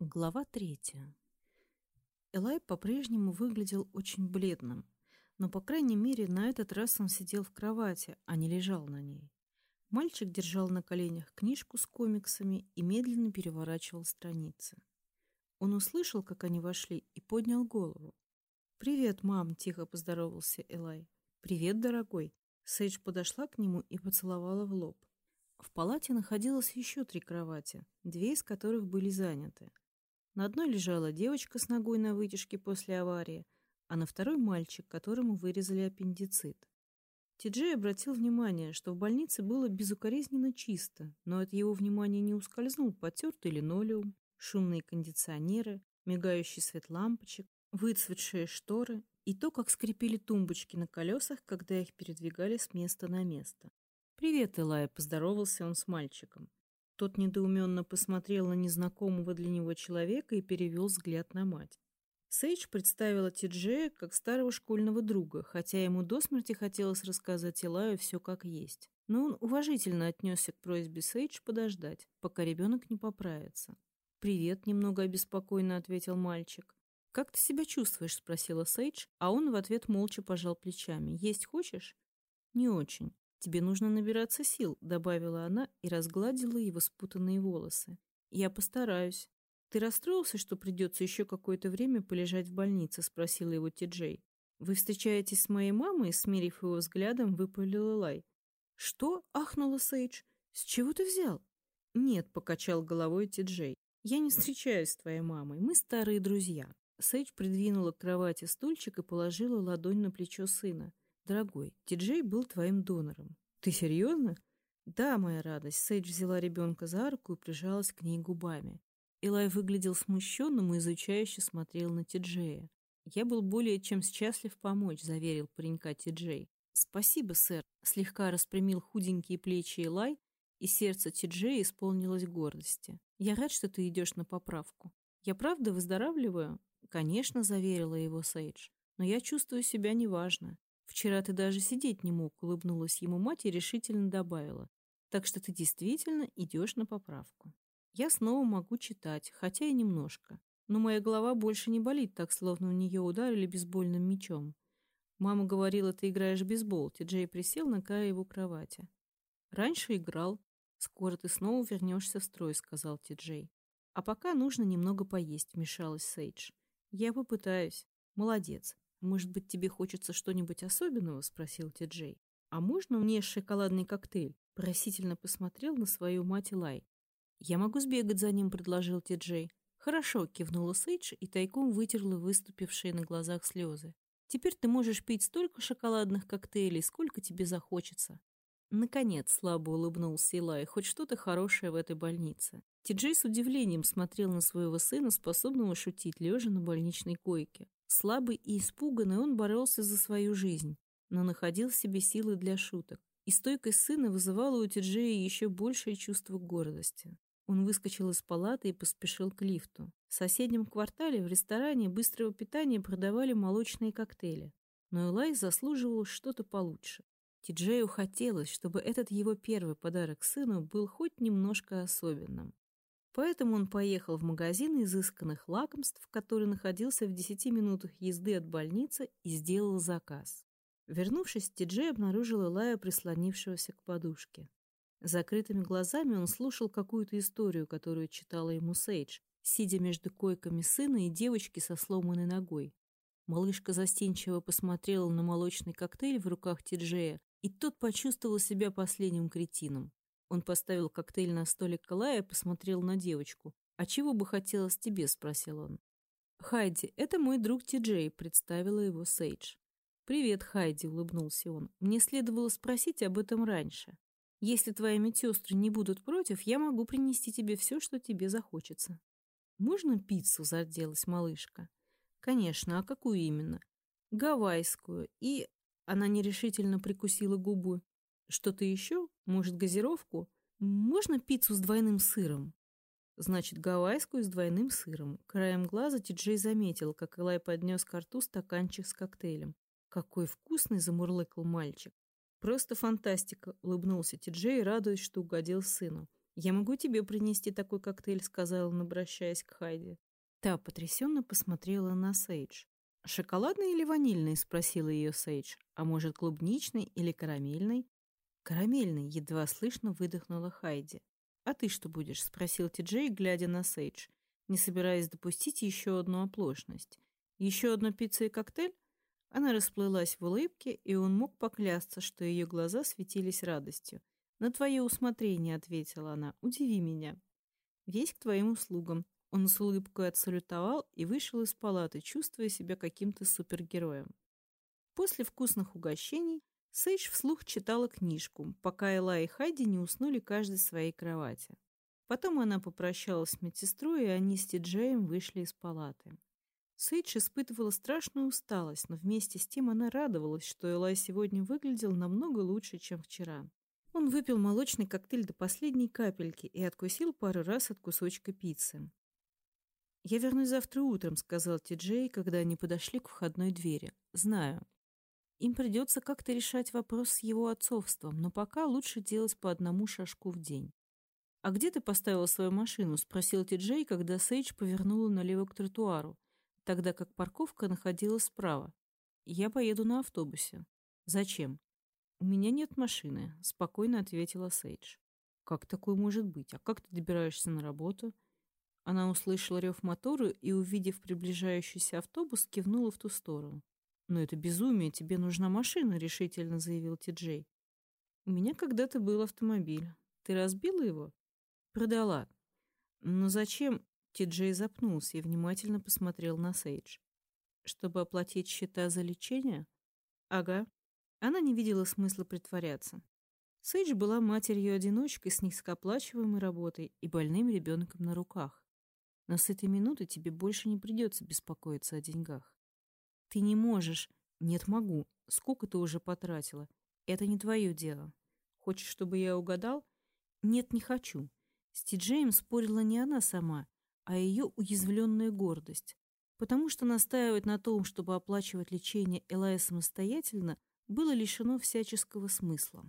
Глава третья. Элай по-прежнему выглядел очень бледным, но, по крайней мере, на этот раз он сидел в кровати, а не лежал на ней. Мальчик держал на коленях книжку с комиксами и медленно переворачивал страницы. Он услышал, как они вошли, и поднял голову. «Привет, мам!» — тихо поздоровался Элай. «Привет, дорогой!» Сейдж подошла к нему и поцеловала в лоб. В палате находилось еще три кровати, две из которых были заняты. На одной лежала девочка с ногой на вытяжке после аварии, а на второй мальчик, которому вырезали аппендицит. Тиджей обратил внимание, что в больнице было безукоризненно чисто, но от его внимания не ускользнул потертый линолеум, шумные кондиционеры, мигающий свет лампочек, выцветшие шторы и то, как скрипели тумбочки на колесах, когда их передвигали с места на место. «Привет, Элай», — поздоровался он с мальчиком. Тот недоуменно посмотрел на незнакомого для него человека и перевел взгляд на мать. Сейдж представила Тиджея как старого школьного друга, хотя ему до смерти хотелось рассказать Илаю все как есть. Но он уважительно отнесся к просьбе Сейдж подождать, пока ребенок не поправится. «Привет», — немного обеспокоенно ответил мальчик. «Как ты себя чувствуешь?» — спросила Сейдж, а он в ответ молча пожал плечами. «Есть хочешь?» «Не очень. «Тебе нужно набираться сил», — добавила она и разгладила его спутанные волосы. «Я постараюсь». «Ты расстроился, что придется еще какое-то время полежать в больнице?» — спросила его Ти-Джей. «Вы встречаетесь с моей мамой?» — смирив его взглядом, выпалила Лай. «Что?» — ахнула Сейдж. «С чего ты взял?» «Нет», — покачал головой Ти-Джей. «Я не встречаюсь с твоей мамой. Мы старые друзья». Сейдж придвинула к кровати стульчик и положила ладонь на плечо сына. Дорогой, Диджей был твоим донором. Ты серьезно? Да, моя радость. Сейдж взяла ребенка за руку и прижалась к ней губами. Илай выглядел смущенным и изучающе смотрел на Тиджея. «Я был более чем счастлив помочь», — заверил паренька Тиджей. «Спасибо, сэр», — слегка распрямил худенькие плечи Илай, и сердце Тиджея исполнилось гордости. «Я рад, что ты идешь на поправку. Я правда выздоравливаю?» «Конечно», — заверила его Сейдж. «Но я чувствую себя неважно. Вчера ты даже сидеть не мог, улыбнулась ему мать и решительно добавила. Так что ты действительно идешь на поправку. Я снова могу читать, хотя и немножко. Но моя голова больше не болит так, словно в нее ударили бейсбольным мячом. Мама говорила, ты играешь в бейсбол. Ти-Джей присел на край его кровати. Раньше играл. Скоро ты снова вернешься в строй, сказал Ти-Джей. А пока нужно немного поесть, вмешалась Сейдж. Я попытаюсь. Молодец. «Может быть, тебе хочется что-нибудь особенного?» — спросил Ти-Джей. «А можно мне шоколадный коктейль?» — просительно посмотрел на свою мать Лай. «Я могу сбегать за ним», — предложил Ти-Джей. «Хорошо», — кивнула Сейдж и тайком вытерла выступившие на глазах слезы. «Теперь ты можешь пить столько шоколадных коктейлей, сколько тебе захочется». Наконец, слабо улыбнулся Илай, хоть что-то хорошее в этой больнице. Ти-Джей с удивлением смотрел на своего сына, способного шутить, лежа на больничной койке. Слабый и испуганный он боролся за свою жизнь, но находил в себе силы для шуток. И стойкость сына вызывала у Тиджея еще большее чувство гордости. Он выскочил из палаты и поспешил к лифту. В соседнем квартале в ресторане быстрого питания продавали молочные коктейли. Но Элай заслуживал что-то получше. Тиджею хотелось, чтобы этот его первый подарок сыну был хоть немножко особенным. Поэтому он поехал в магазин изысканных лакомств, который находился в 10 минутах езды от больницы, и сделал заказ. Вернувшись, Тиджей обнаружил Элая, прислонившегося к подушке. Закрытыми глазами он слушал какую-то историю, которую читала ему Сейдж, сидя между койками сына и девочки со сломанной ногой. Малышка застенчиво посмотрела на молочный коктейль в руках Тиджея, и тот почувствовал себя последним кретином. Он поставил коктейль на столик Калая и посмотрел на девочку. «А чего бы хотелось тебе?» — спросил он. «Хайди, это мой друг Ти-Джей», — представила его Сейдж. «Привет, Хайди», — улыбнулся он. «Мне следовало спросить об этом раньше. Если твои медсестры не будут против, я могу принести тебе все, что тебе захочется». «Можно пиццу?» — зарделась малышка. «Конечно, а какую именно?» «Гавайскую. И...» Она нерешительно прикусила губу. Что-то еще? Может, газировку? Можно пиццу с двойным сыром? Значит, гавайскую с двойным сыром. Краем глаза Тиджей заметил, как Элай поднес к рту стаканчик с коктейлем. Какой вкусный, замурлыкал мальчик. Просто фантастика, улыбнулся Тиджей, радуясь, что угодил сыну. «Я могу тебе принести такой коктейль», — сказал он, обращаясь к Хайди. Та потрясенно посмотрела на Сейдж. «Шоколадный или ванильный?» — спросила ее Сейдж. «А может, клубничный или карамельный?» «Карамельный», — едва слышно выдохнула Хайди. «А ты что будешь?» — спросил Ти-Джей, глядя на Сейдж, не собираясь допустить еще одну оплошность. «Еще одна пицца и коктейль?» Она расплылась в улыбке, и он мог поклясться, что ее глаза светились радостью. «На твое усмотрение», — ответила она, — «удиви меня». «Весь к твоим услугам». Он с улыбкой отсалютовал и вышел из палаты, чувствуя себя каким-то супергероем. После вкусных угощений Сейдж вслух читала книжку, пока Элла и Хайди не уснули каждый в своей кровати. Потом она попрощалась с медсестрой, и они с Тиджеем вышли из палаты. Сейдж испытывала страшную усталость, но вместе с тем она радовалась, что Элай сегодня выглядел намного лучше, чем вчера. Он выпил молочный коктейль до последней капельки и откусил пару раз от кусочка пиццы. «Я вернусь завтра утром», — сказал Ти-Джей, когда они подошли к входной двери. «Знаю. Им придется как-то решать вопрос с его отцовством, но пока лучше делать по одному шажку в день». «А где ты поставила свою машину?» — спросил Ти-Джей, когда Сейдж повернула налево к тротуару, тогда как парковка находилась справа. «Я поеду на автобусе». «Зачем?» «У меня нет машины», — спокойно ответила Сейдж. «Как такое может быть? А как ты добираешься на работу?» Она услышала рев мотора и, увидев приближающийся автобус, кивнула в ту сторону. «Но это безумие, тебе нужна машина», — решительно заявил Ти-Джей. «У меня когда-то был автомобиль. Ты разбила его?» «Продала». «Но зачем?» — Ти-Джей запнулся и внимательно посмотрел на Сейдж. «Чтобы оплатить счета за лечение?» «Ага», она не видела смысла притворяться. Сейдж была матерью-одиночкой с низкооплачиваемой работой и больным ребенком на руках. Но с этой минуты тебе больше не придется беспокоиться о деньгах. Ты не можешь. Нет, могу. Сколько ты уже потратила? Это не твое дело. Хочешь, чтобы я угадал? Нет, не хочу. С Ти-Джеем спорила не она сама, а ее уязвленная гордость. Потому что настаивать на том, чтобы оплачивать лечение Элая самостоятельно, было лишено всяческого смысла.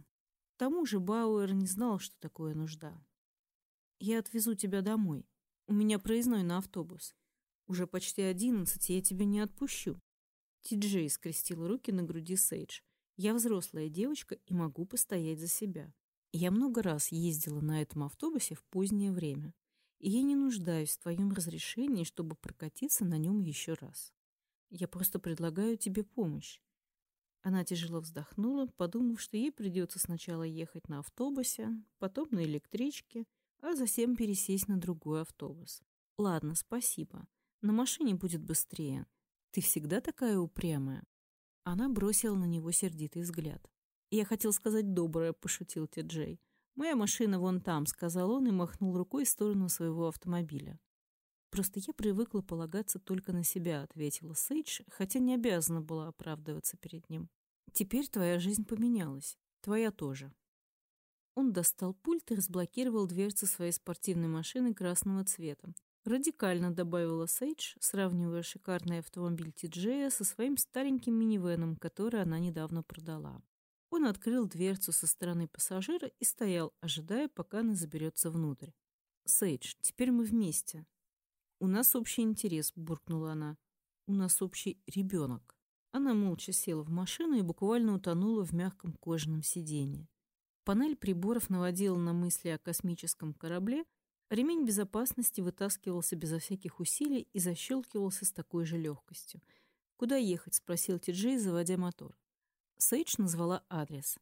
К тому же Бауэр не знал, что такое нужда. «Я отвезу тебя домой. У меня проездной на автобус. Уже почти одиннадцать, я тебя не отпущу». Ти-Джей скрестил руки на груди Сейдж. «Я взрослая девочка и могу постоять за себя. Я много раз ездила на этом автобусе в позднее время, и я не нуждаюсь в твоем разрешении, чтобы прокатиться на нем еще раз. Я просто предлагаю тебе помощь. Она тяжело вздохнула, подумав, что ей придется сначала ехать на автобусе, потом на электричке, а затем пересесть на другой автобус. «Ладно, спасибо. На машине будет быстрее. Ты всегда такая упрямая?» Она бросила на него сердитый взгляд. «Я хотел сказать доброе», — пошутил Ти-Джей. «Моя машина вон там», — сказал он и махнул рукой в сторону своего автомобиля. «Просто я привыкла полагаться только на себя», — ответила Сейдж, хотя не обязана была оправдываться перед ним. «Теперь твоя жизнь поменялась. Твоя тоже». Он достал пульт и разблокировал дверцу своей спортивной машины красного цвета. Радикально добавила Сейдж, сравнивая шикарный автомобиль Ти-Джея со своим стареньким минивеном, который она недавно продала. Он открыл дверцу со стороны пассажира и стоял, ожидая, пока она заберется внутрь. «Сейдж, теперь мы вместе», «У нас общий интерес», — буркнула она. «У нас общий ребенок». Она молча села в машину и буквально утонула в мягком кожаном сиденье. Панель приборов наводила на мысли о космическом корабле, ремень безопасности вытаскивался безо всяких усилий и защелкивался с такой же легкостью. «Куда ехать?» — спросил Ти-Джей, заводя мотор. Сейдж назвала адрес.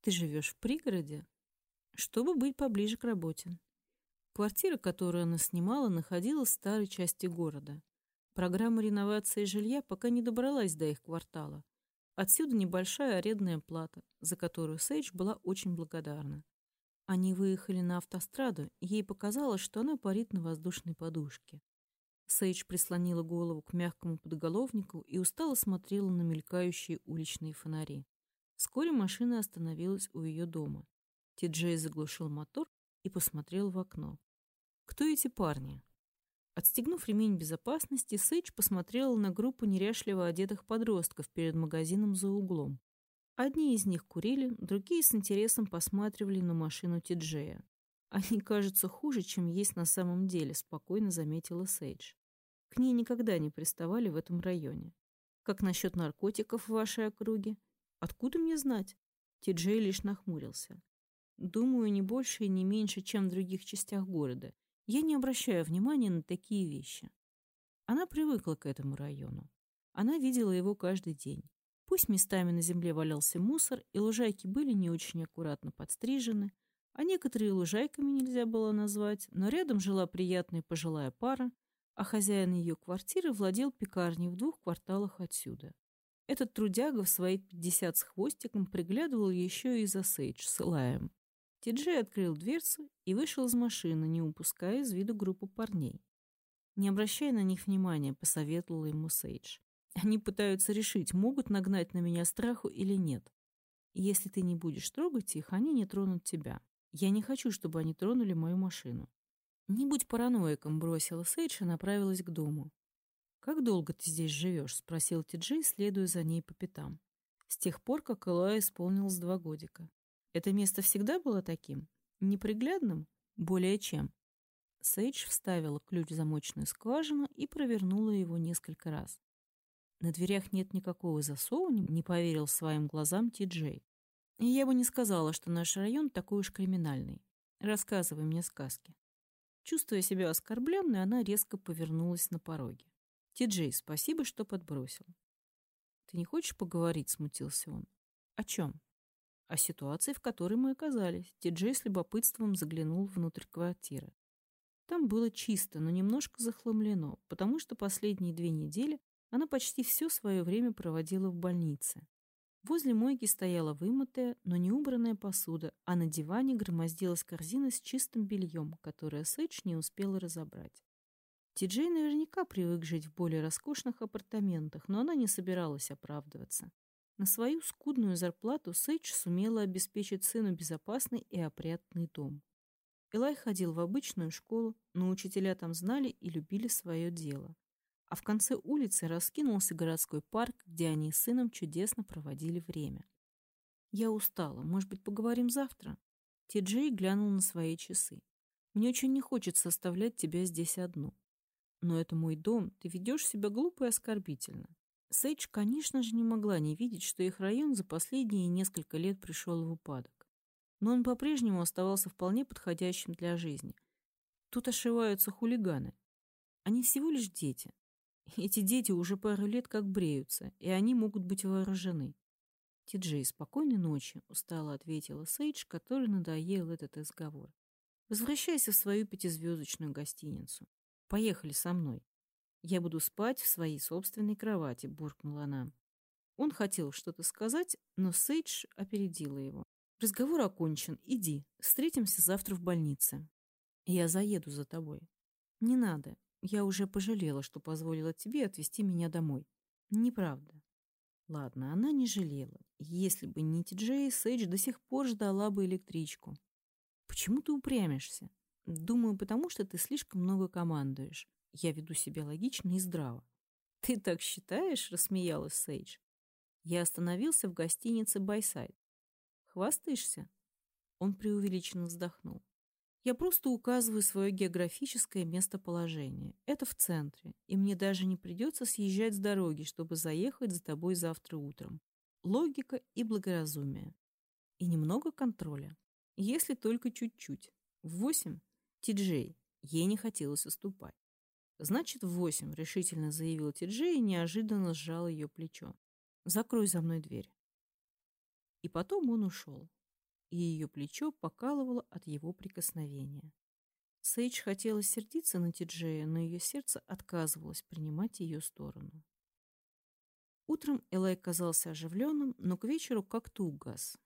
«Ты живешь в пригороде?» «Чтобы быть поближе к работе». Квартира, которую она снимала, находилась в старой части города. Программа реновации жилья пока не добралась до их квартала. Отсюда небольшая арендная плата, за которую Сейдж была очень благодарна. Они выехали на автостраду, ей показалось, что она парит на воздушной подушке. Сейдж прислонила голову к мягкому подголовнику и устало смотрела на мелькающие уличные фонари. Вскоре машина остановилась у ее дома. Ти-Джей заглушил мотор и посмотрел в окно. «Кто эти парни?» Отстегнув ремень безопасности, Сейдж посмотрела на группу неряшливо одетых подростков перед магазином за углом. Одни из них курили, другие с интересом посматривали на машину Тиджея. Они кажутся хуже, чем есть на самом деле, спокойно заметила Сейдж. К ней никогда не приставали в этом районе. Как насчет наркотиков в вашей округе? Откуда мне знать? Ти-Джей лишь нахмурился. Думаю, не больше и не меньше, чем в других частях города. Я не обращаю внимания на такие вещи. Она привыкла к этому району. Она видела его каждый день. Пусть местами на земле валялся мусор, и лужайки были не очень аккуратно подстрижены, а некоторые лужайками нельзя было назвать, но рядом жила приятная пожилая пара, а хозяин ее квартиры владел пекарней в двух кварталах отсюда. Этот трудяга в свои пятьдесят с хвостиком приглядывал еще и за Сейдж с Илаем. Тиджей открыл дверцу и вышел из машины, не упуская из виду группу парней. «Не обращай на них внимания», — посоветовала ему Сейдж. «Они пытаются решить, могут нагнать на меня страху или нет. Если ты не будешь трогать их, они не тронут тебя. Я не хочу, чтобы они тронули мою машину». «Не будь параноиком», — бросила Сейдж и направилась к дому. «Как долго ты здесь живешь?» — спросил Тиджей, следуя за ней по пятам. С тех пор, как Элай исполнилось два годика. Это место всегда было таким? Неприглядным? Более чем. Сейдж вставила ключ в замочную скважину и провернула его несколько раз. На дверях нет никакого засова, не поверил своим глазам Ти-Джей. И я бы не сказала, что наш район такой уж криминальный. Рассказывай мне сказки. Чувствуя себя оскорбленной, она резко повернулась на пороге. Ти-Джей, спасибо, что подбросил. Ты не хочешь поговорить, смутился он. О чем? О ситуации, в которой мы оказались. Ти-Джей с любопытством заглянул внутрь квартиры. Там было чисто, но немножко захламлено, потому что последние две недели она почти все свое время проводила в больнице. Возле мойки стояла вымытая, но не убранная посуда, а на диване громоздилась корзина с чистым бельем, которое Сэдж не успела разобрать. Ти-Джей наверняка привык жить в более роскошных апартаментах, но она не собиралась оправдываться. На свою скудную зарплату Сейдж сумела обеспечить сыну безопасный и опрятный дом. Элай ходил в обычную школу, но учителя там знали и любили свое дело. А в конце улицы раскинулся городской парк, где они с сыном чудесно проводили время. «Я устала. Может быть, поговорим завтра?» Ти-Джей глянул на свои часы. «Мне очень не хочется оставлять тебя здесь одну. Но это мой дом, ты ведешь себя глупо и оскорбительно». Сейдж, конечно же, не могла не видеть, что их район за последние несколько лет пришел в упадок но он по-прежнему оставался вполне подходящим для жизни. Тут ошиваются хулиганы. Они всего лишь дети. Эти дети уже пару лет как бреются, и они могут быть вооружены. Ти-Джей, спокойной ночи, устало ответила Сейдж, который надоел этот разговор. Возвращайся в свою пятизвездочную гостиницу. Поехали со мной. Я буду спать в своей собственной кровати, буркнула она. Он хотел что-то сказать, но Сейдж опередила его. Разговор окончен. Иди. Встретимся завтра в больнице. Я заеду за тобой. Не надо. Я уже пожалела, что позволила тебе отвезти меня домой. Неправда. Ладно, она не жалела. Если бы не Ти-Джей, Сейдж до сих пор ждала бы электричку. Почему ты упрямишься? Думаю, потому что ты слишком много командуешь. Я веду себя логично и здраво. Ты так считаешь? Рассмеялась Сейдж. Я остановился в гостинице «Байсайд». Хвастаешься? Он преувеличенно вздохнул. Я просто указываю свое географическое местоположение. Это в центре, и мне даже не придется съезжать с дороги, чтобы заехать за тобой завтра утром. Логика и благоразумие. И немного контроля. Если только чуть-чуть. В восемь Ти-Джей. Ей не хотелось уступать. «Значит, в восемь», — решительно заявил Ти-Джей и неожиданно сжал ее плечо. «Закрой за мной дверь». И потом он ушел, и ее плечо покалывало от его прикосновения. Сейдж хотела сердиться на Тиджея, но ее сердце отказывалось принимать ее сторону. Утром Элай казался оживленным, но к вечеру как-то угас.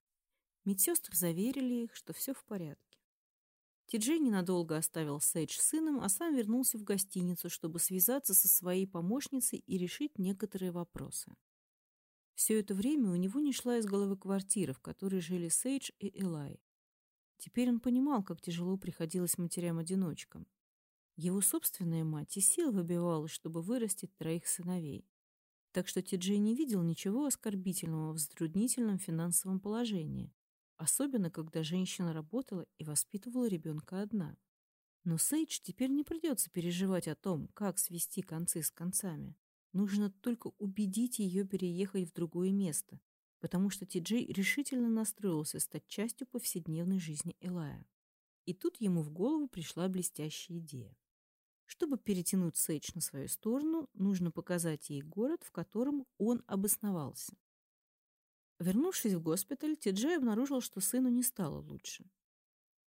Медсестры заверили их, что все в порядке. Тиджей ненадолго оставил Сейдж сыном, а сам вернулся в гостиницу, чтобы связаться со своей помощницей и решить некоторые вопросы. Все это время у него не шла из головы квартира, в которой жили Сейдж и Элай. Теперь он понимал, как тяжело приходилось матерям-одиночкам. Его собственная мать и сил выбивалась, чтобы вырастить троих сыновей. Так что Ти-Джей не видел ничего оскорбительного в затруднительном финансовом положении. особенно когда женщина работала и воспитывала ребенка одна. Но Сейдж теперь не придется переживать о том, как свести концы с концами. Нужно только убедить ее переехать в другое место, потому что Ти-Джей решительно настроился стать частью повседневной жизни Элая. И тут ему в голову пришла блестящая идея. Чтобы перетянуть Сейдж на свою сторону, нужно показать ей город, в котором он обосновался. Вернувшись в госпиталь, Ти-Джей обнаружил, что сыну не стало лучше.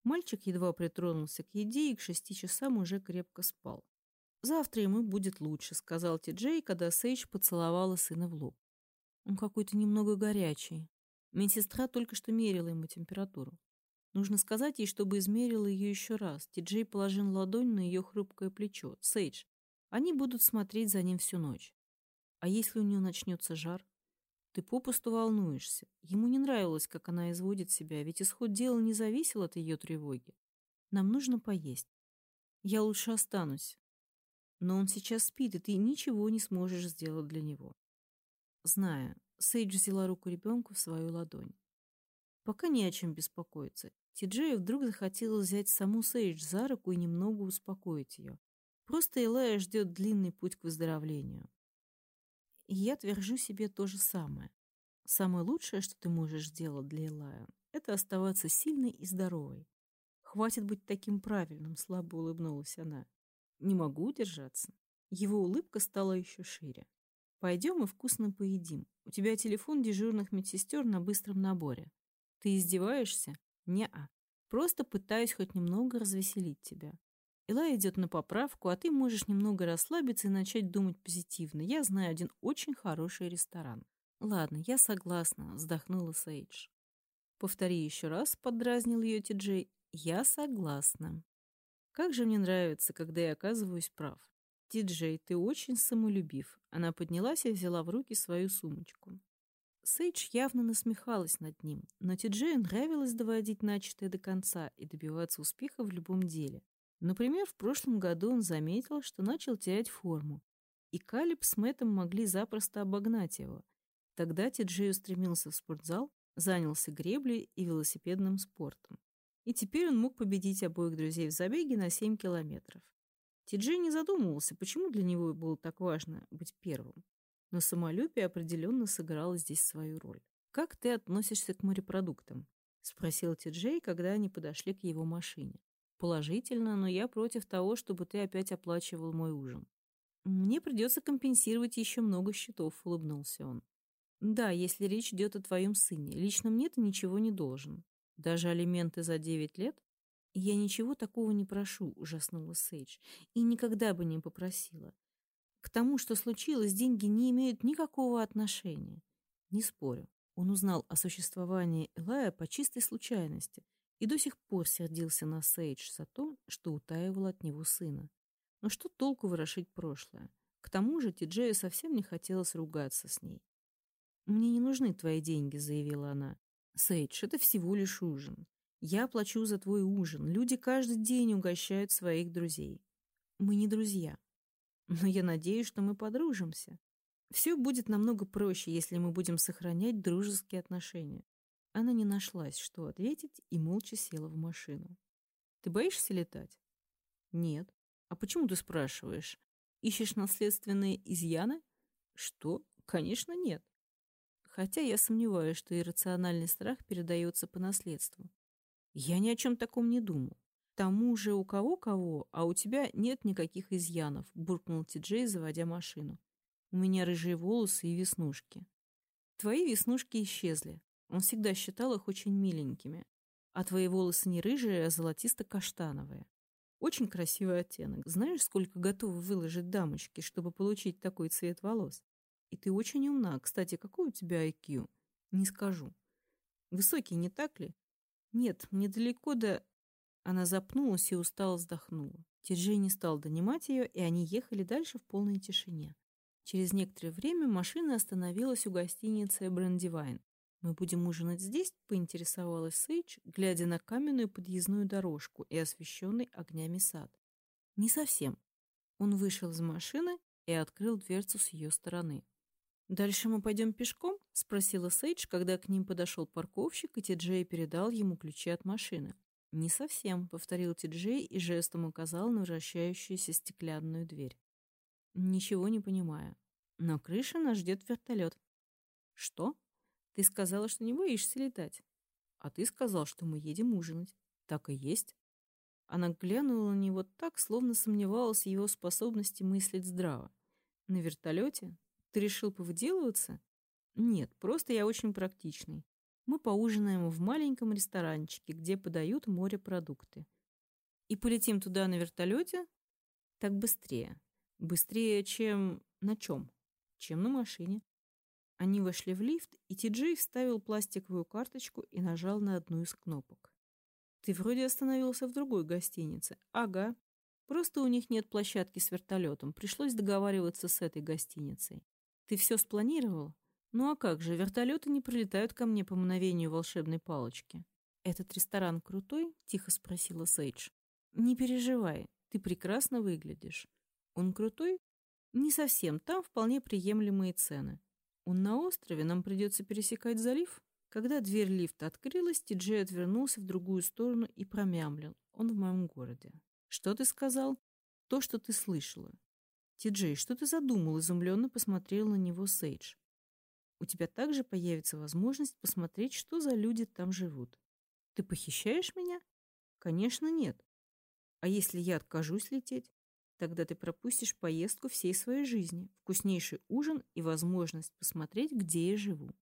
Мальчик едва притронулся к еде и к шести часам уже крепко спал. «Завтра ему будет лучше», — сказал Ти-Джей, когда Сейдж поцеловала сына в лоб. «Он какой-то немного горячий. Медсестра только что мерила ему температуру. Нужно сказать ей, чтобы измерила ее еще раз. Ти-Джей положил ладонь на ее хрупкое плечо. «Сейдж, они будут смотреть за ним всю ночь. А если у нее начнется жар?» Ты попусту волнуешься. Ему не нравилось, как она изводит себя, ведь исход дела не зависел от ее тревоги. Нам нужно поесть. Я лучше останусь. Но он сейчас спит, и ты ничего не сможешь сделать для него. Зная, Сейдж взяла руку ребенку в свою ладонь. Пока не о чем беспокоиться. Тиджею вдруг захотелось взять саму Сейдж за руку и немного успокоить ее. Просто Элая ждет длинный путь к выздоровлению. И я твержу себе то же самое. Самое лучшее, что ты можешь сделать для Элая, это оставаться сильной и здоровой. Хватит быть таким правильным, слабо улыбнулась она. Не могу удержаться. Его улыбка стала еще шире. Пойдем и вкусно поедим. У тебя телефон дежурных медсестер на быстром наборе. Ты издеваешься? Не-а. Просто пытаюсь хоть немного развеселить тебя. Ила идет на поправку, а ты можешь немного расслабиться и начать думать позитивно. Я знаю один очень хороший ресторан. Ладно, я согласна, вздохнула Сейдж. Повтори еще раз, подразнил ее Ти-Джей. Я согласна. Как же мне нравится, когда я оказываюсь прав. Ти-Джей, ты очень самолюбив. Она поднялась и взяла в руки свою сумочку. Сейдж явно насмехалась над ним, но Ти-Джею нравилось доводить начатое до конца и добиваться успеха в любом деле. Например, в прошлом году он заметил, что начал терять форму, и Калиб с Мэттом могли запросто обогнать его. Тогда Тиджей устремился в спортзал, занялся греблей и велосипедным спортом. И теперь он мог победить обоих друзей в забеге на 7 километров. Тиджей не задумывался, почему для него было так важно быть первым. Но самолюбие определенно сыграло здесь свою роль. «Как ты относишься к морепродуктам?» — спросил Тиджей, когда они подошли к его машине. Положительно, но я против того, чтобы ты опять оплачивал мой ужин. Мне придется компенсировать еще много счетов, улыбнулся он. Да, если речь идет о твоем сыне. Лично мне ты ничего не должен. Даже алименты за девять лет? Я ничего такого не прошу, ужаснула Сейдж. И никогда бы не попросила. К тому, что случилось, деньги не имеют никакого отношения. Не спорю. Он узнал о существовании Элая по чистой случайности — и до сих пор сердился на Сейдж за то, что утаивал от него сына. Но что толку ворошить прошлое? К тому же Тиджею совсем не хотелось ругаться с ней. «Мне не нужны твои деньги», — заявила она. «Сейдж, это всего лишь ужин. Я плачу за твой ужин. Люди каждый день угощают своих друзей. Мы не друзья. Но я надеюсь, что мы подружимся. Все будет намного проще, если мы будем сохранять дружеские отношения. Она не нашлась, что ответить, и молча села в машину. «Ты боишься летать?» «Нет». «А почему ты спрашиваешь? Ищешь наследственные изъяны?» «Что? Конечно, нет». Хотя я сомневаюсь, что иррациональный страх передается по наследству. Я ни о чем таком не думал. Тому же у кого-кого, а у тебя нет никаких изъянов, буркнул Ти-Джей, заводя машину. У меня рыжие волосы и веснушки. Твои веснушки исчезли. Он всегда считал их очень миленькими. А твои волосы не рыжие, а золотисто-каштановые. Очень красивый оттенок. Знаешь, сколько готовы выложить дамочки, чтобы получить такой цвет волос? И ты очень умна. Кстати, какой у тебя IQ? Не скажу. Высокий, не так ли? Нет, мне далеко до... Она запнулась и устало вздохнула. Тиджей не стал донимать ее, и они ехали дальше в полной тишине. Через некоторое время машина остановилась у гостиницы Брендивайн. «Мы будем ужинать здесь?» — поинтересовалась Сейдж, глядя на каменную подъездную дорожку и освещенный огнями сад. «Не совсем». Он вышел из машины и открыл дверцу с ее стороны. «Дальше мы пойдем пешком?» — спросила Сейдж, когда к ним подошел парковщик, и Ти-Джей передал ему ключи от машины. «Не совсем», — повторил Ти-Джей и жестом указал на вращающуюся стеклянную дверь. «Ничего не понимаю. Но крыша нас ждет вертолет». «Что? Ты сказала, что не боишься летать?» «А ты сказал, что мы едем ужинать». «Так и есть». Она глянула на него так, словно сомневалась в его способности мыслить здраво. «На вертолете? Ты решил повыделываться?» «Нет, просто я очень практичный. Мы поужинаем в маленьком ресторанчике, где подают морепродукты. И полетим туда на вертолете? Так быстрее. Быстрее, чем... На чем? Чем на машине. Они вошли в лифт, и Ти-Джей вставил пластиковую карточку и нажал на одну из кнопок. «Ты вроде остановился в другой гостинице». «Ага. Просто у них нет площадки с вертолетом. Пришлось договариваться с этой гостиницей. Ты все спланировал?» «Ну а как же, вертолеты не прилетают ко мне по мгновению волшебной палочки». «Этот ресторан крутой?» — тихо спросила Сейдж. «Не переживай, ты прекрасно выглядишь. Он крутой? Не совсем, там вполне приемлемые цены. Он на острове, нам придется пересекать залив. Когда дверь лифта открылась, Ти-Джей отвернулся в другую сторону и промямлил. Он в моем городе. Что ты сказал? То, что ты слышала. Ти-Джей, что ты задумал? Изумленно посмотрел на него Сейдж. У тебя также появится возможность посмотреть, что за люди там живут. Ты похищаешь меня? Конечно, нет. А если я откажусь лететь? Тогда ты пропустишь поездку всей своей жизни, вкуснейший ужин и возможность посмотреть, где я живу.